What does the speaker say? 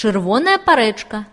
чырвоная парэчка.